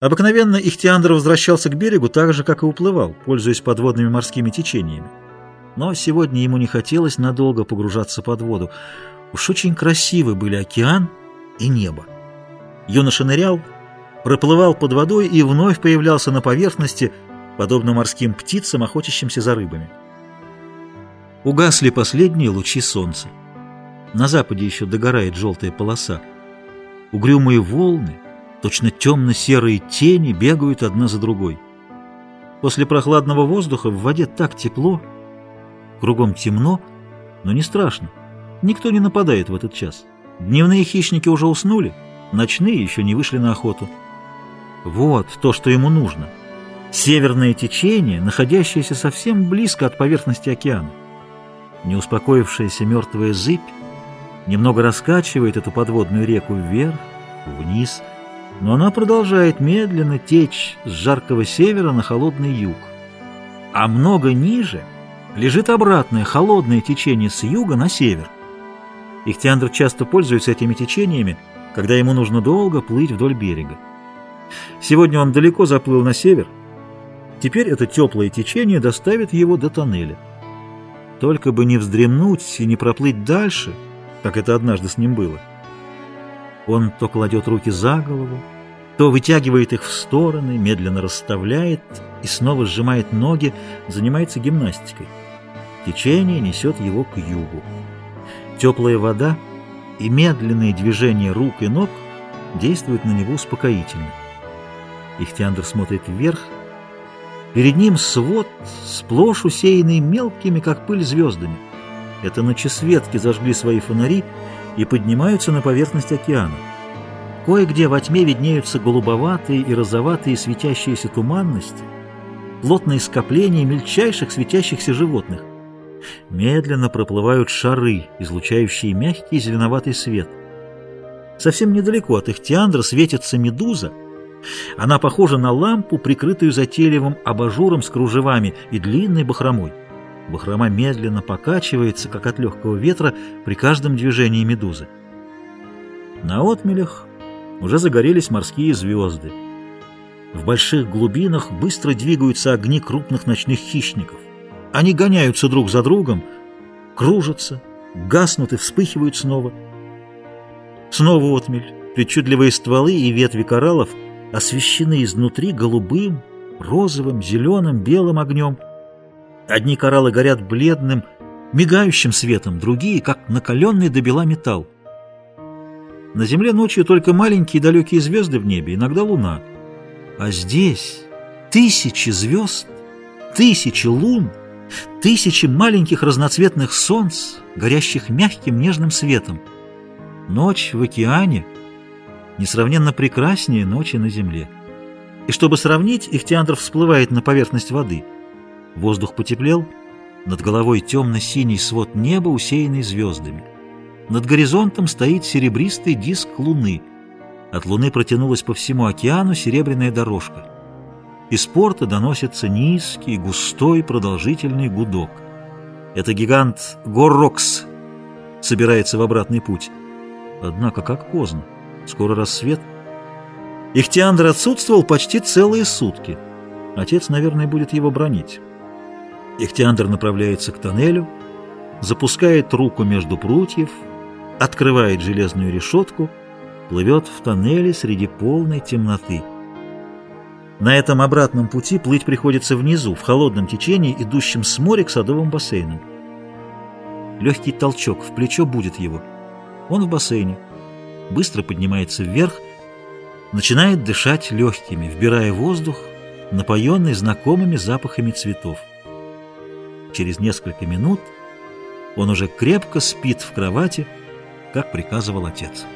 Обыкновенно Ихтиандр возвращался к берегу так же, как и уплывал, пользуясь подводными морскими течениями. Но сегодня ему не хотелось надолго погружаться под воду. Уж очень красивы были океан и небо. Юноша нырял, проплывал под водой и вновь появлялся на поверхности, подобно морским птицам, охотящимся за рыбами. Угасли последние лучи солнца. На западе еще догорает желтая полоса. Угрюмые волны, точно темно-серые тени, бегают одна за другой. После прохладного воздуха в воде так тепло, кругом темно, но не страшно. Никто не нападает в этот час. Дневные хищники уже уснули, ночные еще не вышли на охоту. Вот то, что ему нужно. Северное течение, находящееся совсем близко от поверхности океана. Неуспокоившаяся мертвая зыбь немного раскачивает эту подводную реку вверх, вниз, но она продолжает медленно течь с жаркого севера на холодный юг. А много ниже лежит обратное холодное течение с юга на север. Ихтиандр часто пользуется этими течениями, когда ему нужно долго плыть вдоль берега. Сегодня он далеко заплыл на север. Теперь это теплое течение доставит его до тоннеля. Только бы не вздремнуть и не проплыть дальше, как это однажды с ним было. Он то кладет руки за голову, то вытягивает их в стороны, медленно расставляет и снова сжимает ноги, занимается гимнастикой. Течение несет его к югу. Теплая вода и медленные движения рук и ног действуют на него успокоительно. Ихтиандр смотрит вверх. Перед ним свод, сплошь усеянный мелкими, как пыль, звездами. Это ночесветки зажгли свои фонари и поднимаются на поверхность океана. Кое-где во тьме виднеются голубоватые и розоватые светящиеся туманности, плотные скопления мельчайших светящихся животных. Медленно проплывают шары, излучающие мягкий зеленоватый свет. Совсем недалеко от Ихтиандра светится медуза. Она похожа на лампу, прикрытую затейливым абажуром с кружевами и длинной бахромой. Бахрома медленно покачивается, как от легкого ветра, при каждом движении медузы. На отмелях уже загорелись морские звезды. В больших глубинах быстро двигаются огни крупных ночных хищников. Они гоняются друг за другом, кружатся, гаснут и вспыхивают снова. Снова отмель, причудливые стволы и ветви кораллов освещены изнутри голубым, розовым, зеленым, белым огнем. Одни кораллы горят бледным, мигающим светом, другие, как накаленный до бела металл. На Земле ночью только маленькие далекие звезды в небе, иногда луна. А здесь тысячи звезд, тысячи лун, тысячи маленьких разноцветных солнц, горящих мягким нежным светом. Ночь в океане несравненно прекраснее ночи на Земле. И чтобы сравнить, Ихтиандр всплывает на поверхность воды. Воздух потеплел, над головой темно-синий свод неба, усеянный звездами. Над горизонтом стоит серебристый диск луны. От луны протянулась по всему океану серебряная дорожка. Из порта доносится низкий, густой, продолжительный гудок. Это гигант Горрокс собирается в обратный путь. Однако как поздно. Скоро рассвет. Ихтиандр отсутствовал почти целые сутки. Отец, наверное, будет его бронить. Ихтиандр направляется к тоннелю, запускает руку между прутьев, открывает железную решетку, плывет в тоннеле среди полной темноты. На этом обратном пути плыть приходится внизу, в холодном течении, идущем с моря к садовым бассейнам. Легкий толчок в плечо будет его. Он в бассейне. Быстро поднимается вверх, начинает дышать легкими, вбирая воздух, напоенный знакомыми запахами цветов. Через несколько минут он уже крепко спит в кровати, как приказывал отец.